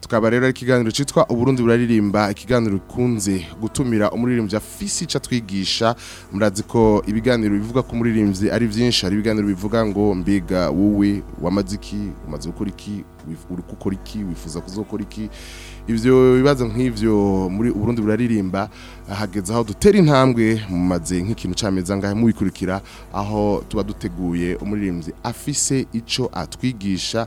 tukaba rero ari ikiganiro cyitwa uburundi buraririmba ikiganiro ikunze gutumira umuririmbyi afise icyo atwigisha murazi ko ibiganiro bivuga ku muririmbyi ari byinshi ari ibiganiro bivuga ngo mbega wowe wamaze iki umaze gukora iki uri gukora iki wifuza kuzokora iki ivyo bibazo nk'ivyo muri Burundi buraririmba hageze aho dutera intambwe mu maze nk'ikintu cameza ngahe mubikurikira aho tuba duteguye umuririmbyi afise ico atwigisha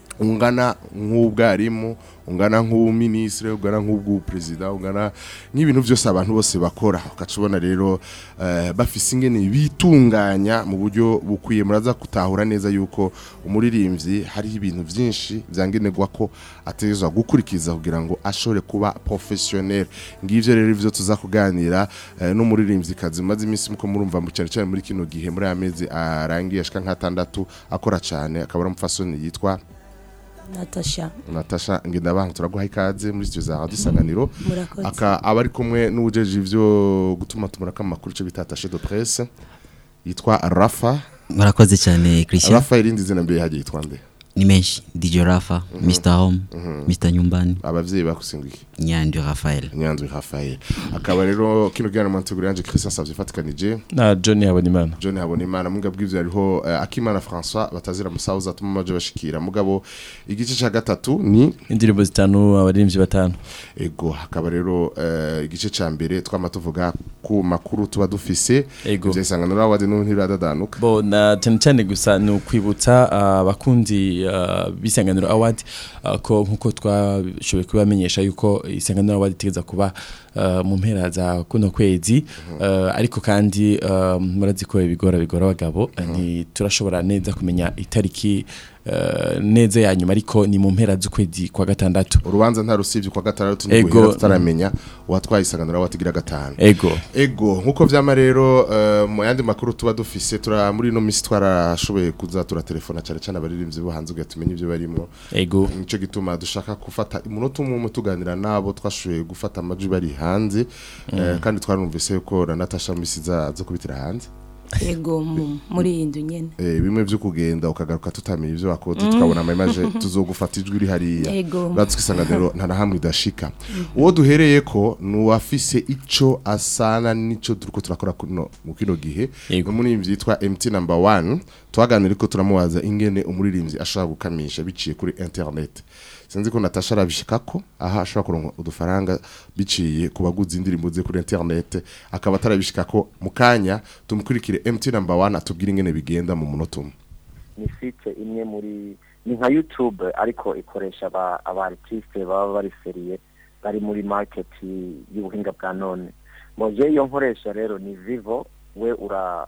ungana nk'ubwarimu ungana nk'ubuminisitiri ungana nk'ubw'ubuperezida ungana nk'ibintu byose abantu bose bakora ukacubona rero eh, bafise ingene bitunganya mu buryo bukwiye muraza kutahura neza yuko umuririmbyi hari ibintu byinshi byangenerwa ko ateza gukurikiza kugira ngo ashobore kuba porofesiyoneri ngibyo rero ibyo tuza kuganira eh, n'umuririmbyi kazi maze iminsi muko murumva mu cyane cyane muri kino gihe muri amezi arangiye ashika nk'atandatu akora cyane akaba ari umufasoni yitwa natasha ngendabanga turaguha ikaze muri sitiyo za dusanganiro aba ari kumwe n'ubujeje ibyo gutuma tumuraka amakuru icyo bita tashe do presse yitwa rafa murakoze cyane christian rafa irindi zina mbere hagiye yitwa mbere ni menshi DJ Rafa Mr mhm. Home Mr mhm. Nyumbani abavyeyi bakusinga iki Rafael Nyandu Rafael akaba rero kino gihano mantegura yanje Christian Savye fatikanije na John Habonimana John Habonimana muga bwivyo yariho uh, eh, Akimana François batazira musauza atuma maje bashikira mugabo igice cya gatatu ni indirimbo zitanu abarimvye batanu ego hakaba rero eh, igice cya mbere twama tuvuga ku makuru tuba dufise ego byesanganura wade n'untira dadanuka bo na cyane cyane gusa ni ukwibutsa ah, abakunzi b'isanganiro uh, award uh, ko nkuko twashoboye kubamenyesha yuko isanganiro award itegeza kuba uh, mu mpera za kuno kwezi ariko kandi murazi ko bigora bigora abagabo mhm. turashobora neza kumenya itariki Eh, neza ya nyuma ariko ni mu mpera z'ukwezi kwa gatandatu urubanza nta rusibye kwa gatandatu ni guhera tutaramenya watwaye isaganura watigira gatanu ego ego nkuko vyama rero eh, mu yandi makuru tuba dufise tura muri no misi twarashoboye kuza turatelefona cyane cyane abaririmbyi bo hanze ugatumenye ibyo barimo ego nico gituma dushaka gufata umunota umwe tuganira nabo twashoboye gufata amajwi bari hanze eh, mm. kandi twarumvise ko na Natasha misi za zo kubitira hanze yego muri iyi nzu nyine eh, bimwe byo kugenda ukagaruka tutamenye ibyo bakora tukabona mm. amayimaje tuzogufata ijwi rihariya hariya nta na hamwe idashika uwo duhereye ko ni uwafise icyo asana n'icyo turi ko turakora mu kino gihe ni umuririmbyi yitwa MT number one twaganira ko turamubaza ingene umuririmbyi ashaka gukamisha biciye kuri interineti sinzi ko natasha arabishika ko aha ashobora kuronka udufaranga biciye ku baguzi indirimbo ze kuri internet akaba atarabishika ko mu kanya tumukurikire MT number 1 atubwire ingene bigenda mu munota umwe ni site imwe muri ni nka YouTube ariko ikoresha aba baba bari bari muri market y'ubuhinga bwa none moje iyo nkoresha rero ni Vivo we ura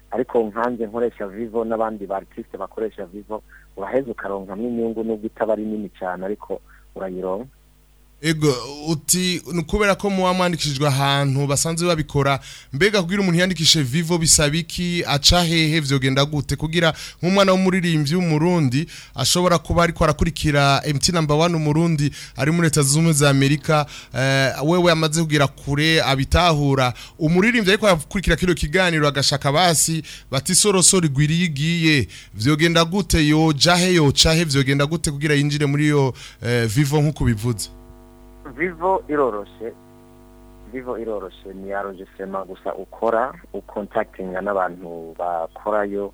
ariko nkanjye nkoresha vivo n'abandi barisite bakoresha vivo uraheza ukaronka n'inyungu nubwo itaba ari nini cyane ariko urayironka ego uti kubera ko muba ahantu basanzwe babikora mbega kugira umuntu yandikishe vivo bisaba iki aca hehe vyogenda gute kugira nk'umwana w'umuririmbyi w'umurundi ashobora kuba ariko arakurikira MT number 1 umurundi ari muri leta z'ubumwe za Amerika uh, wewe amaze kugira kure abitahura umuririmbyi ariko arakurikira kino kiganiro agashaka basi bati soroso rigwiriye igiye vyogenda gute yo jahe yo cahe vyogenda gute kugira yinjire muri yo uh, vivo nk'uko bivuze vivo iroroshye vivo iroroshye ni yaronje gusa ukora ukontakitinga n'abantu bakorayo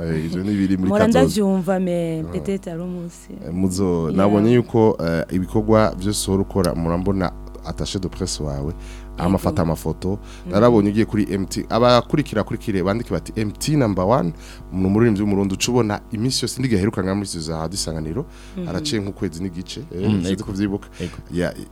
oh, eh, ibyo ni biri muri kazoza ah. eh, nabonye yuko eh, ibikorwa byose uhora ukora murambona atashe de presse wawe amafata amafoto narabonye ugiye kuri MT abakurikira kuri kire bandike bati MT number one mu muririmbyi w'umurundo ucubona iminsi yose ndiga herukanwa muri za dusanganiro mm. araciye nk'ukwezi n'igice eh mm, kuvyibuka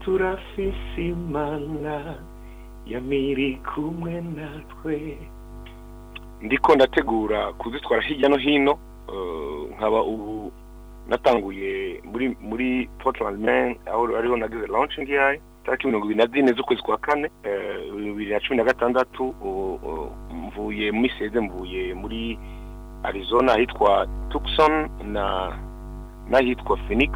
turafise imana yamiri kumwe natwe ndiko ndategura kuzitwara hirya no hino eh, nkaba ubu natanguye muri muri Portland Man aho ariho nagize launching yayo tariki mirongo ibiri na zine z'ukwezi kwa kane eh, bibiri na cumi na gatandatu mvuye muri seze mvuye muri arizona ahitwa tucson na n'ahitwa phoenix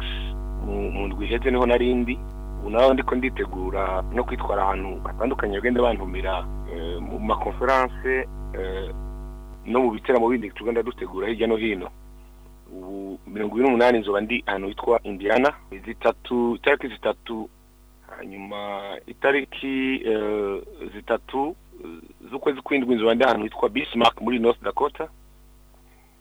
mu ndwi iheze niho narindi ubu nawe ndiko nditegura no kwitwara ahantu hatandukanye bagenda bantumira eh, mu makonferanse eh, no mu biteramo bindi tugenda dutegura hirya no hino ubu mirongo ibiri n'umunani nzoba ndi ahantu hitwa indiana zitatu zitatu hanyuma itariki eh, zitatu eh, z'ukwezi kw'indwi inzu bandi ahantu hitwa bismarck muri north dakota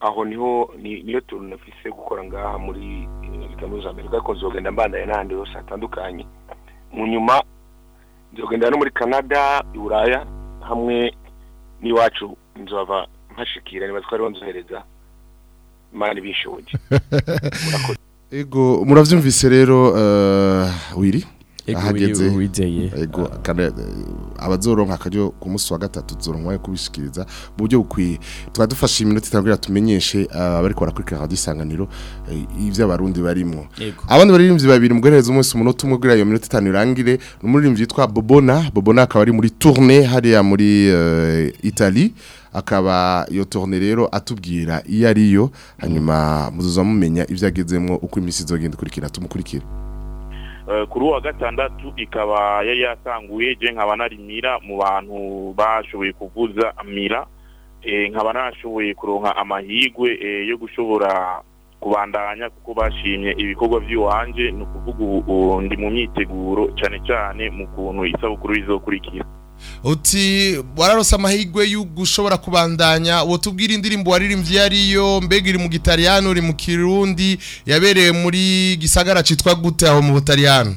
aho niho niyo tuntu gukora ngaha muri eh, kaminuza amerika ko nzogenda mbandanye n'ahandi hose hatandukanye mu nyuma nzogenda no muri canada i iburaya hamwe n'iwacu nzova mpashikira niba twari banzohereza imana ibishoboye ego murabyumvise rero eh, wiri ahageze yego kandi abazoronka akaryo ku munsi wa gatatu zoronka yo kubishikiriza mu buryo bukwiye twadufashe iminota itabwira tumenyeshe eh, abariko barakurikira radio isanganiro eh, abarundi barimo abandi baririmbyi babiri mugereza umunsi umunota umwe kugira iyo minota itanu irangire n'umuririmbyi yitwa Bobona Bobona akaba ari muri tournée hariya muri Itali eh, Italie akaba iyo tourne rero atubwira iyo ariyo hanyuma muzuza mumenya ibyo agezemo uko iminsi izogenda ikurikira tumukurikire Eh, kuri uwa gatandatu ikaba yari yatanguye je nkaba narimira mu bantu bashoboye kuvuza amira eh, nkaba nashoboye kuronka amahigwe eh, yo gushobora kubandanya kuko bashimye ibikorwa by'iwanjye ni ukuvuga ubu ndi mu myiteguro cyane cyane mu kuntu isabukuru izokurikira uti wararose amahirwe y'ugushobora kubandanya uwo indirimbo waririmbye ariyo mbega iri mu gitariyani uri mu kirundi yabereye muri gisagara cyitwa gute aho mu butariyani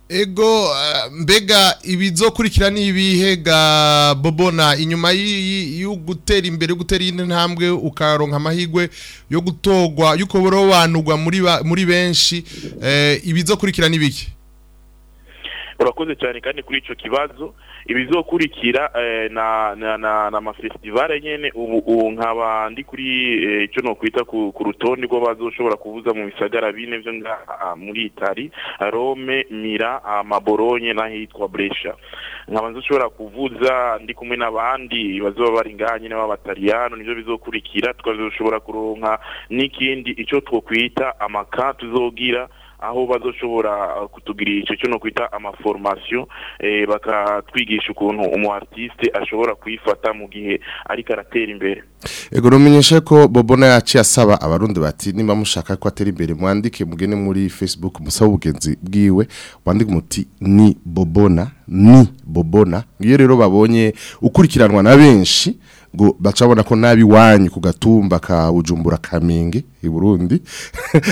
ego eh, mbega ibizokurikira ni ibihe ga bobona inyuma yo gutera imbere gutera iyindi ntambwe ukaronka amahirwe yo gutogwa yuko wanugwa muri muri benshi eh, ibizokurikira n’ibiki urakoze cyane kandi kuri icyo kibazo ibizokurikira eh, na amafesitivale nyine ubu nkaba ndi kuri eh, icyo nakwita ku rutonde rwo bazoshobora kuvuza mu bisagara bine byo ah, muri itari rome mira amaboronye ah, n'ahitwa buresha nkaba nzishobora kuvuza ndi kumwe n'abandi bazaba bari ngaha nyine b'abatariyano nibyo bizokurikira twazishobora kuronka n'ikindi icyo twakwita amaka tuzogira aho bazoshobora uh, kutugirira icyo kino kwita amaforomasiyo eh, bakatwigisha ukuntu umu ashobora kuyifata mu gihe ariko aratera imbere ego rumenyeshe ko bobona yaciye asaba abarundi bati niba mushaka ko atera imbere mwandike mugene muri facebook musabe ubugenzi bwiwe wandike umuti ni bobona ni bobona iyo rero babonye ukurikiranwa na benshi ngo bacabona ko nabi wanyu kugatumba gatumba ka bujumbura kamenge i Burundi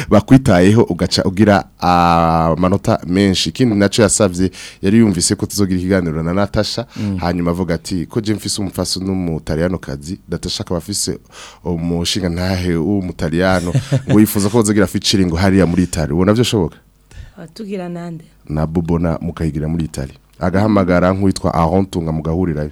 bakwitayeho ugaca ugira amanota menshi ikindi nacyo yasabye yari yumvise ko tuzogira ikiganiro na Natasha mm. hanyuma avuga ati ko je mfise umufasi n'umutaliyano kazi Natasha akaba afise umushinga ntahe w'umutaliyano ngo yifuza ko bazogira featuring hariya muri Italy ubona byo shoboka atugira nande na bubona mukayigira muri Italy agahamagara nk'uwitwa Arontunga mugahurirayo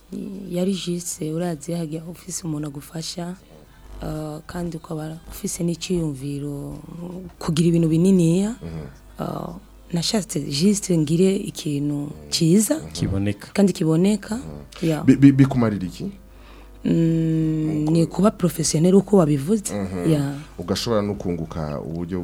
yari jise urazi hajya ofisi umuntu agufasha eh, kandi ukaba ufise n'icyiyumviro kugira ibintu bininiya eh, nashatse jisite ngire ikintu cyiza kiboneka kandi kiboneka mm. bikumarira iki Mm, ni kuba porofesiyoneri uko wabivuze mhm. ugashobora no kunguka uburyo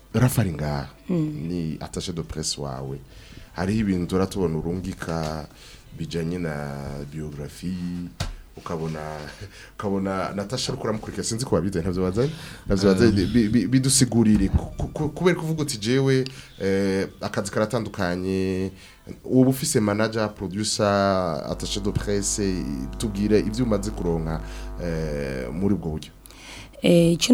rafaringa mm. ni atashe do press wawe hariho ibintu tura tubona urungika bijyanye na biyogarafi ukabona ukabona natasha rukora mukurikira sinzi kuba bideye ntavyo bazanye ntavyo bazanye eh. bidusigurire kubera kuvuga uti jewe eh, akazi karatandukanye ubu ufise manager producer attaché de presse tubwire ivyo umaze kuronka eh, muri ubwo buryo eh ico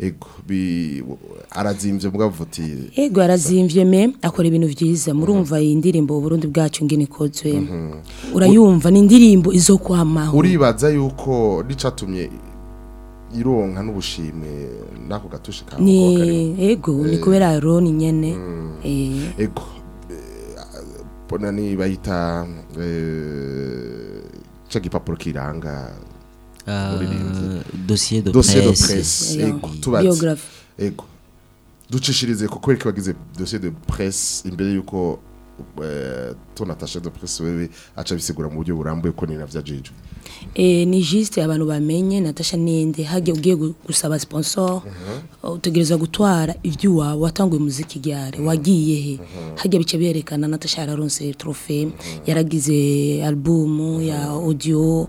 ego arazimbye mubwavuga uti yego arazimbye me akora ibintu byiza murumva iyi indirimbo Burundi bwacu ngene ikozwe mhm. urayumva ni indirimbo izo kwamaho uribaza yuko ricatumye ironka n'ubushime nako gatushe ka ni yego ni eh. kubera roni nyene yego mm. eh. bona ni bayita eh cyo gipapuro kiranga dosiye do uh, presse ego ducishirize kuko reka bagize dosiye de presse imbere yuko eh, tunatashe de presse wewe aca bisigura mu buryo burambuye ko ni na ni juste abantu bamenye natasha ninde hage ugiye gusaba sponsor uh-huh. utegereza gutwara ivyo wawe watanguye muziki gyare uh-huh. wagiye he uh-huh. hage bice berekana natasha yararonse trophée yaragize album ya audio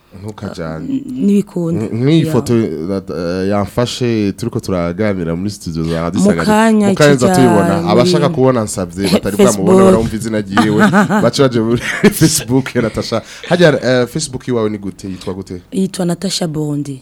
ntukajyane n'ibikunda nk'iyi foto uh, yamfashe turi ko turaganira muri studio za radisagari mu kanya tuyibona abashaka kubona nsabye batari bwamubone barumva izina ryiwe baca baje muri facebook natasha hajya uh, facebook iwawe ni gute yitwa gute yitwa natasha bondi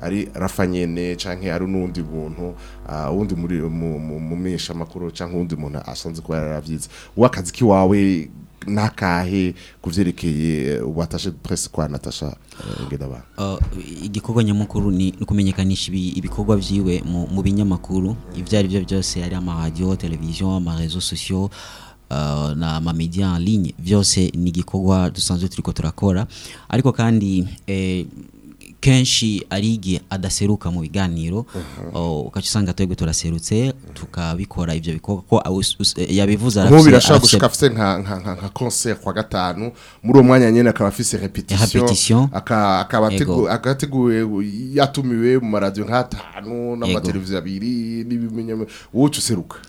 ari rafanyene canke ari nundi buntu Ah, uwundi mumenyesha amakuru cyangwa uwundi muntu asanzwe kuba yarabyize w'akazi k'iwawe nakahe kuvyerekeye ubatashe presse kwa Natasha eh, Ngedaba ah, igikorwa nyamukuru ni kumenyekanisha ibikorwa byiwe mu binyamakuru ari byo byose ari ama televiziyo television ama ah, na ma media en ligne byose ni gikorwa dusanzwe turiko turakora ariko kandi eh, kenshi ari igihe adaseruka mu biganiro uh-huh. oh, ukajya usanga twebwe turaserutse tukabikora ibyo bikorwa ko eh, yabivuze aravuze birashobora gushika afite nka concert kwa gatanu muri uwo mwanya nyine akaba afise repetition eh, akaba agateguye yatumiwe mu maradiyo nk'atanu n'amateleviziyo abiri n'ibimenyamo wuce useruka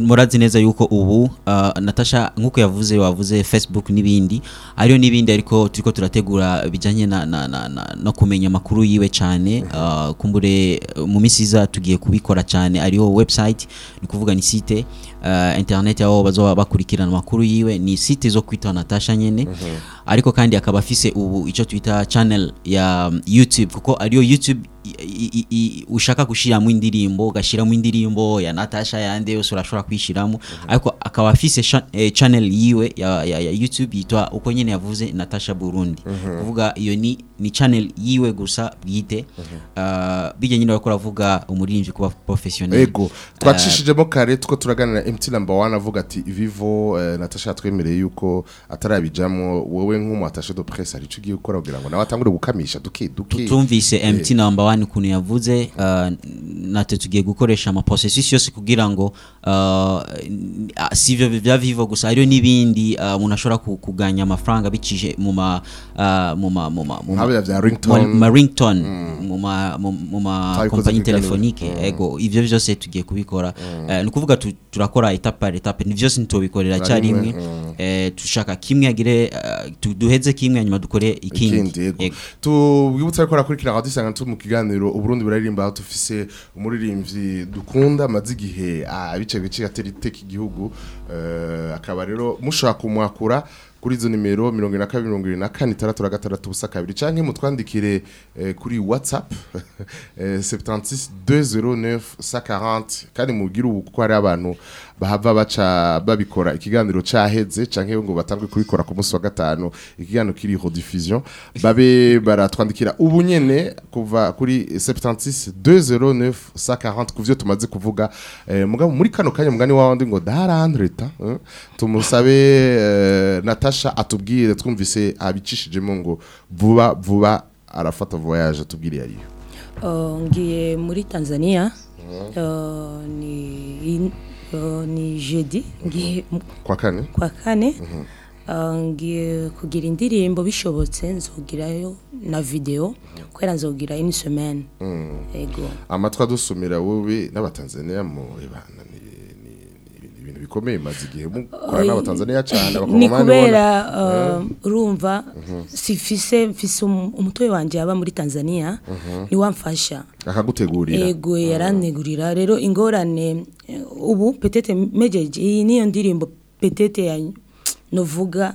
murazi neza yuko ubu uh, natasha nk'uko yavuze wavuze facebook n'ibindi ariyo n'ibindi ariko turi turategura bijyanye no kumenya amakuru yiwe cyane uh, kumbure mu minsi iza tugiye kubikora cyane ariyo website ni ukuvuga ni site uh, internet yao bazoba bakurikirana makuru yiwe ni site zo kwita Natasha nyene mm -hmm. ariko kandi akaba afise ubu ico twita channel ya mm, YouTube kuko ariyo YouTube I, I, I, ushaka kushira gushiramo indirimbo mu indirimbo ya Natasha yande yose urashobora kwishiramu mm -hmm. ariko akaba afise eh, channel yiwe ya, ya, ya YouTube yitwa uko nyene yavuze Natasha Burundi mhm. kuvuga mm -hmm. iyo ni ni channel yiwe gusa bwite mm -hmm. uh, eh, bijye nyine bakora ravuga umuririmbyi kuba professionnel ego eh, twacishijemo uh, kare tuko turaganira mtsi number one avuga ati vivo eh, natasha twemereye yuko atarabijamo wowe nk'umu atasha de presse ari ugiye gukora kugira ngo nawe atangure gukamisha duke duke tumvise eh. mt number one kuntu yavuze eh, nate tugiye gukoresha ama processes yose kugira ngo sivyo bya vivo gusa ariyo n'ibindi umuntu ashobora kuganya amafaranga bicije mu ma mu ma mu ma mu ma ringtone mm. mu ma mu ma kompanyi telefonike mm. ego ivyo byose tugiye kubikora mm. ni kuvuga turakora gukora etapa par etapa ni byose ntitubikorera cyarimwe mm. eh, dushaka kimwe agire eh, duheze kimwe hanyuma dukore ikindi tubwibutse ko rakurikira aho dusanga tu mu kiganiro uburundi buraririmba tufise umuririmbyi dukunda amaze igihe abice ah, bice gateriteka igihugu eh, akaba rero mushaka kumwakura kuri izo nimero mirongo 2246 canke mutwandikire eh, kuri WhatsApp eh, 76 209 140 kandi mubwire uko ari abantu bahava baca babikora ikiganiro caheze canke ngo batangwe kubikora ku munsi wa gatanu ikiganiro kiri diffusion babe baratwandikira ubu nyene kuva kuri 76 209 140 kuvyo tumaze kuvuga eh, mugabo muri kano kanya mugani wandi ngo darandreta eh? tumusabe eh, Natasha atubwire twumvise abicishijemo ngo vuba vuba arafata voyage atubwire yariyo oh, ngiye muri Tanzania uh-huh. oh, ni ni jeudi ngiye kwa kane kwa kane mhm. uh, ngiye kugira indirimbo bishobotse nzogirayo na video kubera nzogirayo ini semene mm. amatwi adusumira wowe n'abatanzaniya mu ibananiye bikomeye maze igihe mukora n'abatanzaniya cyane ni kubera eh? uh, urumva mhm. sifise mfise umutobe wanjye yaba muri tanzania mhm. ntiwamfasha akagutegurira yego ah. yarantegurira rero ingorane ubu petete mejeje iyi niyo ndirimbo petete ya novuga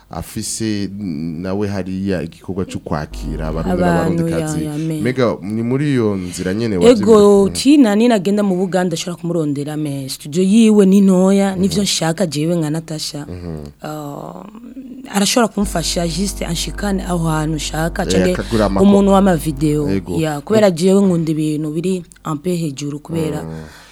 afise nawe hariya igikorwa cyo kwakira abarundi mega ni muri iyo nzira nyene wazi ego mm. tina nina agenda mu Buganda ashobora kumurondera me studio yiwe ni ntoya mm. nivyo nshaka jewe nka Natasha mm-hmm. um, arashobora kumfasha juste anshikane aho hantu ushaka eh, umuntu w'ama video kubera jewe nkunda ibintu biri ampe hejuru kubera mm.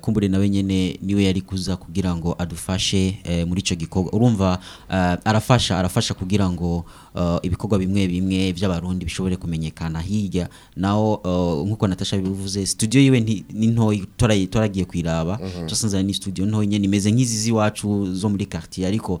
kumbure nawe nyene niwe yari kuza kugira ngo adufashe muri icyo gikorwa urumva arafasha arafasha kugira ngo Uh, ibikorwa bimwe bimwe by'abarundi bishobore kumenyekana hirya naho uh, nk'uko natasha bivuze studio yiwe ni ntoyi toragiye kwiraba mhm. twasanze ni studio ntoyi imeze nk'izi ziwacu zo muri quartier ariko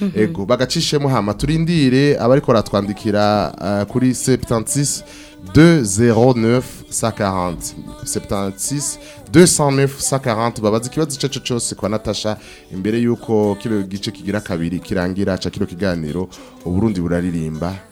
mhm. ego bagacishemo hama turindire ko ratwandikira eh, kuri 76 209 140 76 209 140 babaza ikibazo cyacu cyose kwa Natasha imbere yuko kino gice kigira kabiri kirangira aca kiganiro uburundi buraririmba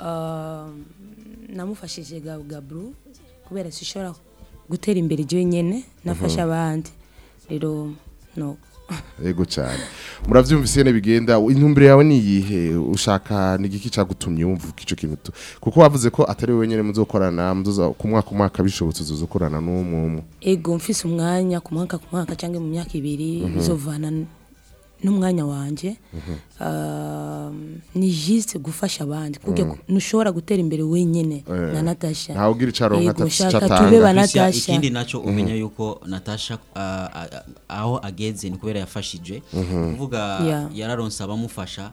Ehm, namufashije gaburo kubera sishobora gutera imbere igihe nyine nafasha mhm. abandi rero nuko yego cyane murabyumvise bigenda intumbero yawe ni iyihe ushaka n'igiki cyagutumye wumva icyo kintu kuko wavuze ko atari wowe nyine muzokorana ku mwaka umwaka bishobotse uzokorana n'umwe umwe ego mfise umwanya ku mwaka ku mwaka cyangwa mu myaka ibiri bizovana mhm. n'umwanya wanjye um, ni jisite gufasha abandi mm. ntushobora gutera imbere wenyine eh. na natasha ntawe ugira icaro nka natasha ikindi nacyo mm-hmm. umenya yuko natasha uh, uh, aho ageze ni kubera yafashije mm-hmm. kuvuga yararonse abamufasha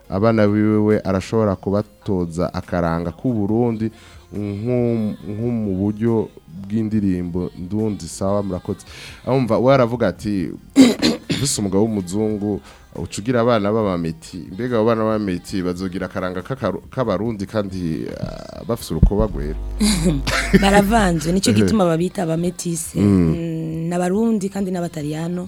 abana biwe arashobora kubatoza akaranga k'uburundi nko mu buryo bw'indirimbo ndundi sawa murakotse wumva we aravuga ati gusa umugabo w'umuzungu ucugira abana b'abamiti mbega abo bana b'abamiti bazogira akaranga k'abarundi kandi ah, bafite urukuba rwera baravanze nicyo gituma babita abametise mm. mm, n'abarundi kandi n'abatariyano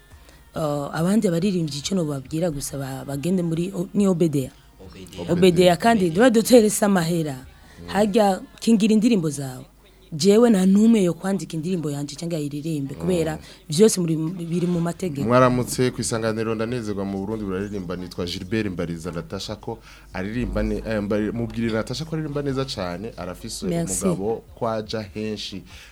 euh, abandi abaririmbyi ico no babwira gusa bagende muri ni obedea obedeya kandi duba duterese amahera mm. hajya kingira indirimbo zawe jewe nta numwe yo kwandika indirimbo yanjye cyangwa yiririmbe kubera mm. byose muri biri mu mategeko mwaramutse ku isanganiro ndanezerwa mu Burundi buraririmba nitwa Gilbert Mbariza Natasha ko aririmba ne eh, mubwirira Natasha ko aririmba neza cyane arafise umugabo kwaja henshi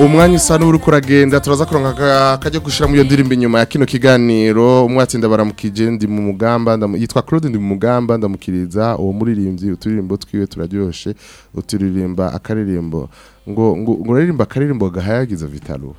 umwanya usa n'uri kuragenda turaza kuronka akajya gushyira mu iyo ndirimbo inyuma ya kino kiganiro umwatsinda baramukije ndi mu mugamba yitwa Claude ndi mu mugamba ndamukiriza uwo muririmbyi uturirimbo twiwe turaryoshye uturirimba akaririmbo ngo ngo uraririmba akaririmbo gahayagiza vitaruba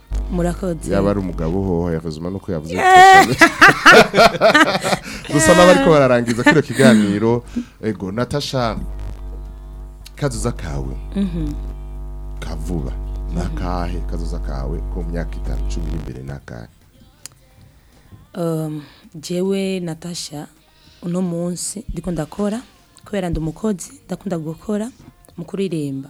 murakoze yaba ari umugabo hoho yavuze umanuko yavuze eh! gusa nabo ariko eh! bararangiza kino kiganiro ego natasha kazuza kawe mhm. kavuba ni akahe kazuza kawe ko mu myaka itanu cumi n'imbere ni akahe um, jyewe natasha uno munsi ndikunda ndakora kubera ndi umukozi ndakunda gukora mu kuririmba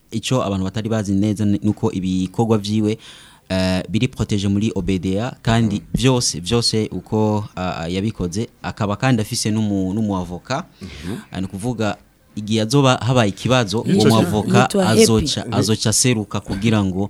icyo abantu batari bazi neza nuko ibikorwa byiwe Eh, biri poroteje muri obedeya kandi mm. byose byose uko yabikoze akaba kandi afise n'umuavoka mhm. eh, ni ukuvuga igihe azoba habaye ikibazo uwo mwavoka azoca aseruka kugira ngo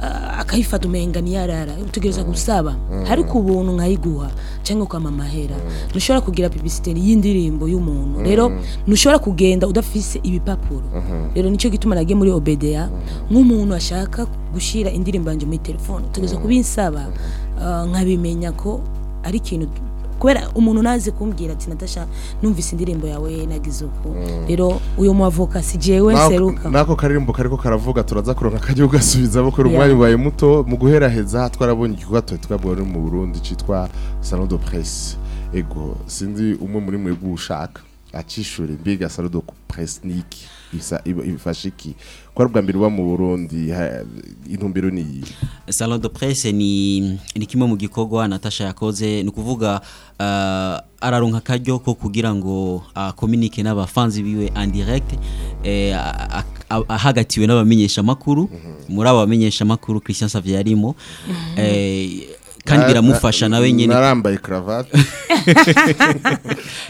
uh, akayifata umenga niyarara utegereza mm. gusaba mm. ariko ubuntu nkayiguha cyangwa ukama amahera mm. ntushobora kugira pibisiteri y'indirimbo y'umuntu rero ntushobora kugenda udafise ibipapuro mm-hmm. rero nicyo gituma nagiye muri obedeya nk'umuntu ashaka gushyira indirimbo yanjye muri telefone utegereza kubinsaba mm-hmm. Eh, nkabimenya ko ari ikintu kubera umuntu nazi kumbwira ati natasha numvise indirimbo yawe nagize uko mm. rero uyu muavoka si jewe seruka nako karirimbo kariko karavuga turaza kuronka kajya ugasubiza bo kuri umwanya ubaye muto mu guheraheza twarabonye igikorwa twe twabwo mu Burundi citwa salon de presse ego sinzi umwe muri mwe gushaka acishura imbiga salon de presse niki ibifasha iki kwa rubwa mbere uba mu Burundi intumbero ni iyi Salon de presse ni kimwe mu gikorwa Natasha yakoze ni kuvuga uh, araronka ko kugira ngo akomunike uh, n'abafanzi biwe en direct eh, ahagatiwe n'abamenyesha mhm. muri abo bamenyesha Christian Savierimo mm eh, kandi biramufasha nawe nyine narambaye karavate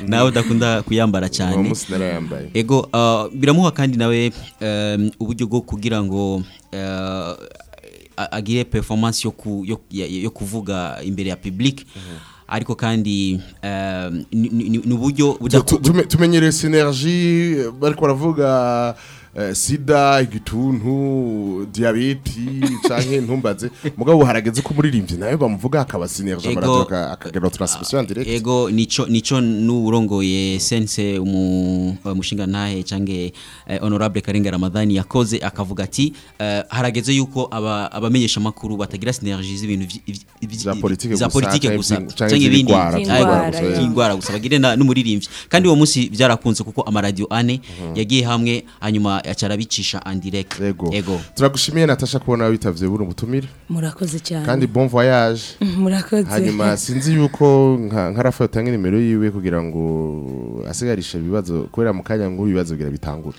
nawe udakunda kuyambara cyane uwo munsi narayambaye ego uh, biramuha kandi nawe um, uburyo bwo kugira ngo uh, agire performance yo kuvuga imbere ya public mhm. ariko kandi um, ni uburyo tumenyereye sinerji bari baravuga Eh, sida igituntu diyabeti canke ntumbaze mugabo harageze ko muririmbye nayo bamuvuga akabasinirje baratuka akagera transmission ah, direct ego nico nico nurongoye sense umu eh, mushinga ntahe canke eh, honorable Karenga Ramadhani yakoze akavuga ati harageze yuko abamenyesha makuru batagira synergie z'ibintu za politique gusa canke ibindi ingwara gusa bagire n'umuririmbyi kandi uwo munsi byarakunze kuko amaradio ane mhm. yagiye hamwe hanyuma abicisha andireke yego turagushimiye natasha kubona witabye buno butumire murakoze cyane kandi bon voyage murakoze hanyuma sinzi yuko nka rafa yatanga nimero yiwe kugira ngo asigarishe ibibazo kubera mu kanya ngo ibibazo bigira bitangure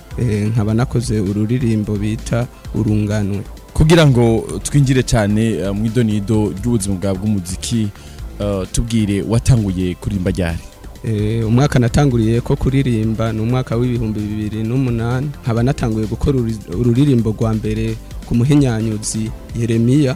eh, nkaba nakoze ururirimbo bita urunganwe kugira ngo twinjire cyane eh, mu idonido ry'ubuzima bwa bw'umuziki eh, tubwire watanguye kuririmba ryari umwaka natanguriye ko kuririmba ni umwaka w'ibihumbi bibiri n'umunani nkaba natanguye gukora ururirimbo rwa mbere ku muhinyanyuzi yeremiya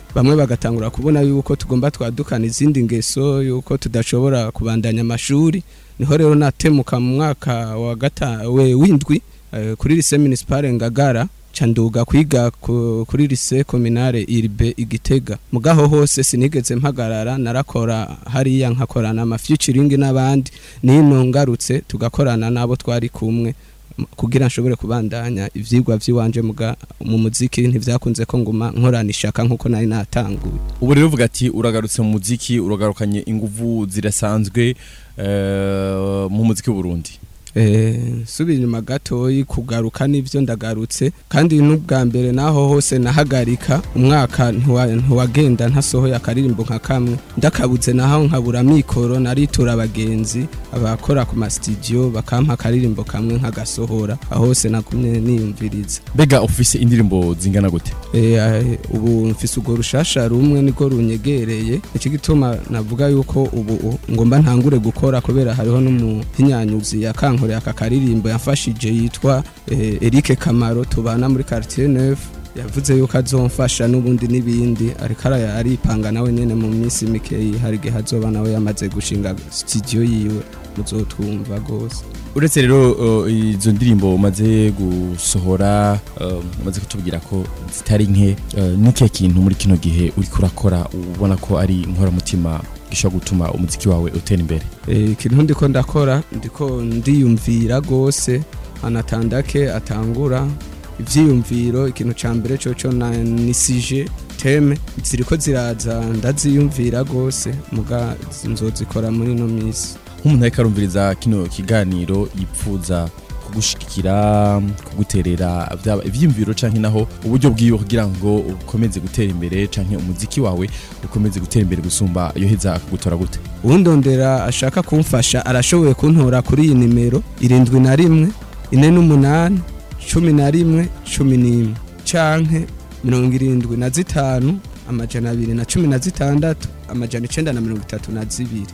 bamwe bagatangura kubona yuko tugomba twadukana izindi ngeso yuko tudashobora kubandanya amashuri niho rero natemuka mu mwaka wa gata we w'indwi eh, kuri lise municipale ngagara nduga kwiga kuri lise kominare iribe igitega mugaho hose sinigeze mpagarara narakora hariya nkakorana amafiyuciringi n'abandi nino ngarutse tugakorana n'abo twari kumwe kugira nshobore kubandanya ibyigwa by'iwanje mu muziki ntibyakunze ko nguma nkorana ishaka nk'uko nari natanguye ubu rero uvuga ati uragarutse mu muziki uragarukanye ingufu zirasanzwe eh, mu muziki w'uburundi Eh, subira inyuma gatoyi kugaruka n'ibyo ndagarutse kandi n'ubwa mbere naho hose nahagarika umwaka ntiwagenda ntasohoye akaririmbo nka kamwe ndakabuze naho nkabura mikoro naritura abagenzi abakora ku masitidiyo bakampa akaririmbo kamwe nkagasohora aho hose nagumye niyumviriza mbega ufise indirimbo zingana gute eh, eh, ubu mfise urwo rushasha rumwe niko runyegereye iki gituma navuga yuko ubu ngomba ntangure gukora kubera hariho n'umuhinyanyuzi yakankoze yankoreye aka karirimbo yamfashije yitwa eh, Eric Kamaro tubana muri quartier Neuf yavuze yuko azomfasha n'ubundi n'ibindi ariko aripanga nawe nyine mu minsi mikeyi hari igihe azoba nawe yamaze gushinga studio yiwe muzotwumva rwose uretse rero izo ndirimbo umaze gusohora umaze kutubwira ko zitari nke n'ikihe kintu muri kino gihe uriko urakora ubona ko ari inkoramutima gishobora gutuma umuziki wawe utera imbere eh, ikintu ndiko ndakora ndiko ndiyumvira rwose anatandake atangura ibyiyumviro ikintu cya mbere cyo cyo nisije teme ziri ko ziraza ndaziyumvira rwose muga nzozikora muri ino minsi nk'umuntu ariko arumviriza kino kiganiro yipfuza kugushikira kuguterera byaba ibyiyumviro canke naho uburyo bwiyo kugira ngo ukomeze gutera imbere canke umuziki wawe ukomeze gutera imbere gusumba yoheza kugutora gute uwundondera ashaka kumfasha arashoboye kuntora kuri iyi nimero irindwi na rimwe ine n'umunani cumi na rimwe cumi n'imwe canke mirongo irindwi na zitanu amajana abiri na cumi na zitandatu amajana icyenda na mirongo itatu na zibiri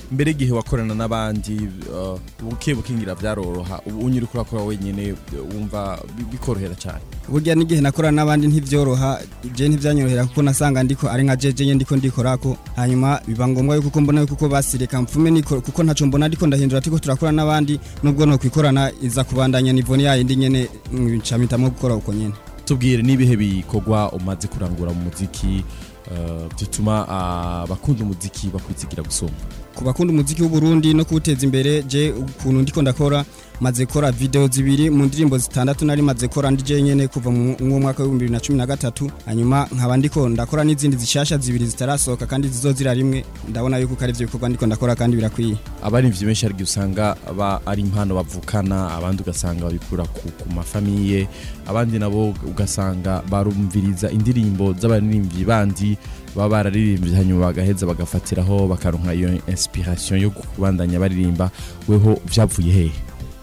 mbere igihe wakorana n'abandi buke uh, bukingira byaroroha ubu unyiri kurakora wenyine wumva bikorohera cyane burya n'igihe nakorana n'abandi ntibyoroha je ntibyanyorohera kuko nasanga ndiko ari nka jeje nye ndiko ndikorako hanyuma biba ngombwa yuko mbona yuko basireka mfume niko kuko ntaco mbona ndiko ndahindura tiko turakora n'abandi nubwo no kwikorana iza kubandanya nivone yayi ndi nyene mm, ncamitamo gukora uko nyine tubwire nibihe bikogwa umaze kurangura mu muziki Eh, bituma abakunda ah, umuziki bakwitsigira gusumba ku bakunda umuziki w'u Burundi no kuwuteza imbere je ukuntu ndiko ndakora maze kora video zibiri mu ndirimbo zitandatu nari maze kora ndi je kuva mu mwaka na 2013 hanyuma nkaba ndiko ndakora n'izindi zishasha zibiri zitarasohoka kandi zizozira rimwe ndabona yuko kare ivyo bikorwa ndiko ndakora kandi birakwiye abarimvyi benshi hari usanga ba ari impano bavukana abandi ugasanga babikura ku, mafamiye abandi nabo ugasanga barumviriza indirimbo z'abarimvyi bandi baba bararirimbye hanyuma bagaheza bagafatiraho bakaronka iyo inspiration yo kubandanya baririmba weho byavuye hehe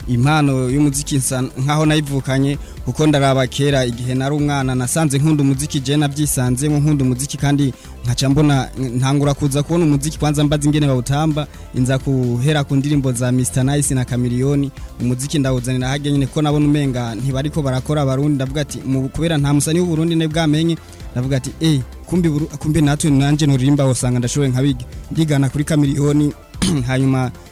impano y'umuziki nkaho nayivukanye kuko ndaraba kera igihe nari umwana nasanze nkunda umuziki je nabyisanze nkunda umuziki kandi nkaca mbona ntangura kuza kubona umuziki kwanza mbazi ingene bawutamba inza kuhera ku ndirimbo za Mr Nice na Chameleone umuziki ndawuzanira hage nyine ko nabona umenga ntibariko barakora abarundi ndavuga ati mu kubera nta musani w'uburundi ne bwamenye ndavuga ati eh kumbi buru, kumbi natwe nanje nuririmba wasanga ndashoboye nkabige ndigana kuri Chameleone hanyuma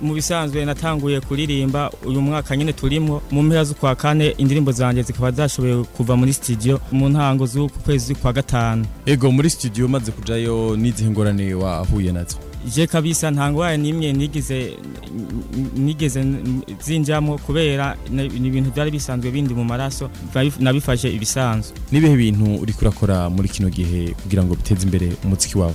mu bisanzwe natanguye kuririmba uyu mwaka nyine turimo mu mpera z'ukwa kane indirimbo zanjye zikaba zashoboye kuva muri studio mu ntango z'uku kwezi kwa gatanu ego muri studio umaze kujyayo n'izihe ngorane wahuye nazo je kabisa ntango wayo nimwe nigeze nigeze zinjamo kubera ni ibintu byari bisanzwe bindi mu maraso nabifashe ibisanzwe nibihe bintu uri kurakora muri kino gihe kugira ngo biteze imbere umuziki wawe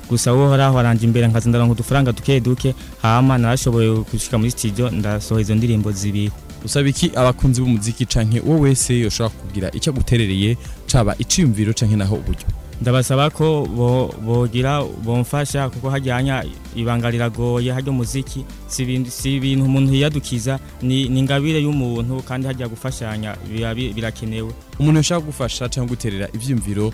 gusa wowe horaho aranje imbere nkaza ndaronka udufaranga duke duke hama narashoboye gushyika muri studio ndasohora izo ndirimbo zibiri usaba iki abakunzi b'umuziki canke wowe wese yoshobora kugira icyo guterereye caba iciyumviro canke naho uburyo ndabasaba ko bogira bo bomfasha kuko hajyanya ibanga riragoye harya umuziki si ibintu umuntu yiyadukiza ni, ingabire y'umuntu kandi hajya gufashanya birakenewe umuntu ushaka gufasha cyangwa guterera ibyiyumviro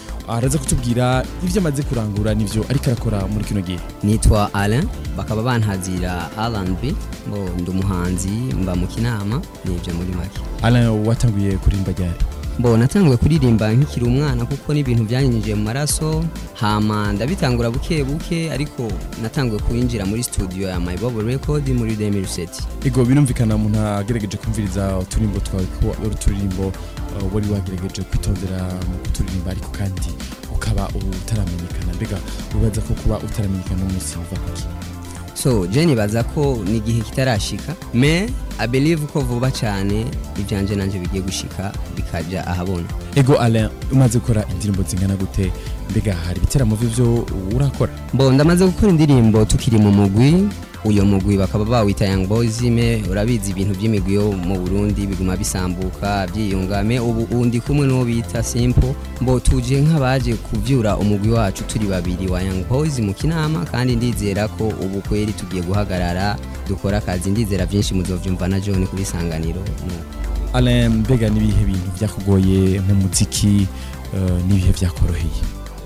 araza kutubwira ibyo amaze kurangura n'ibyo ariko arakora muri kino gihe nitwa Alain bakaba banhazira R&B ndi umuhanzi mba mu kinama n'ibyo muri make Alain watanguye kuri ryari mbona natangwe kuririmba nk'ikiri umwana kuko n'ibintu byanyinjiye mu maraso hama ndabitangura buke buke ariko natangwe kuwinjira muri studio ya My Bubble Record muri 2007 Ego birumvikana umuntu agerageje kumviriza uturimbo twawe ko uturirimbo uh, wari wagerageje kwitondera mu kuturirimba ariko kandi ukaba utaramenyekana mbega ubaza ko kuba utaramenyekana umunsi biva kuki so Jenny baza ko ni igihe kitarashika me abelieve ko vuba cyane ibyanje nanje bigiye gushika bikajya ahabona ego Alain umaze gukora indirimbo zingana gute mbega hari ibiteramo by'ibyo urakora mbo amaze gukora indirimbo tukiri mu mugwi uyo mugwi bakaba bawita Young Boys urabizi ibintu by'imigwi yo mu Burundi biguma bisambuka byiyungame ubu undi kumwe n'uwo bita Simple mbo tuje nk'abaje kuvyura umugwi wacu turi babiri wa Young Boys mu kinama kandi ndizera ko ubu kweri tugiye guhagarara dukora akazi ndizera byinshi muzobyumva na John kuri sanganiro Alain mbega nibihe bintu byakugoye mu muziki uh, nibihe byakoroheye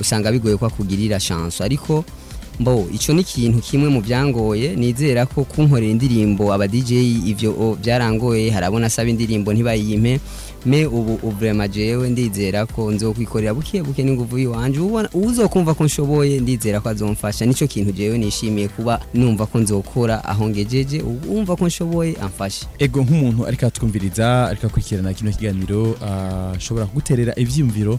usanga bigoye ko akugirira chance ariko mbo icyo ni ikintu kimwe mu byangoye nizera ko kunkorera indirimbo aba DJ ibyo byarangoye harabona asaba indirimbo ntibayimpe me ubu uburema jewe ndizera ko nzokwikorera buke buke n'inguvu yiwanje uzokumva ko nshoboye ndizera ko azomfasha nico kintu jewe nishimiye kuba numva ko nzokora aho ngejeje wumva ko nshoboye amfashe ego nk'umuntu ariko atwumviriza ariko akurikirana kino kiganiro ah, ashobora uh, kuguterera ivyimviro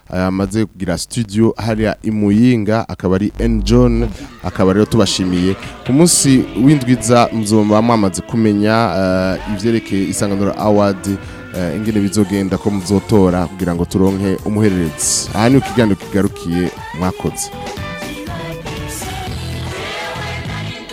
euh, amaze kugira studio hariya imuyinga akaba ari John akaba rero tubashimiye ku munsi w'indwiza nzomba mwamaze kumenya ibyerekeye isanganiro award ingene bizogenda ko muzotora kugira ngo turonke umuhererezi aha ni ikiganiro kigarukiye mwakoze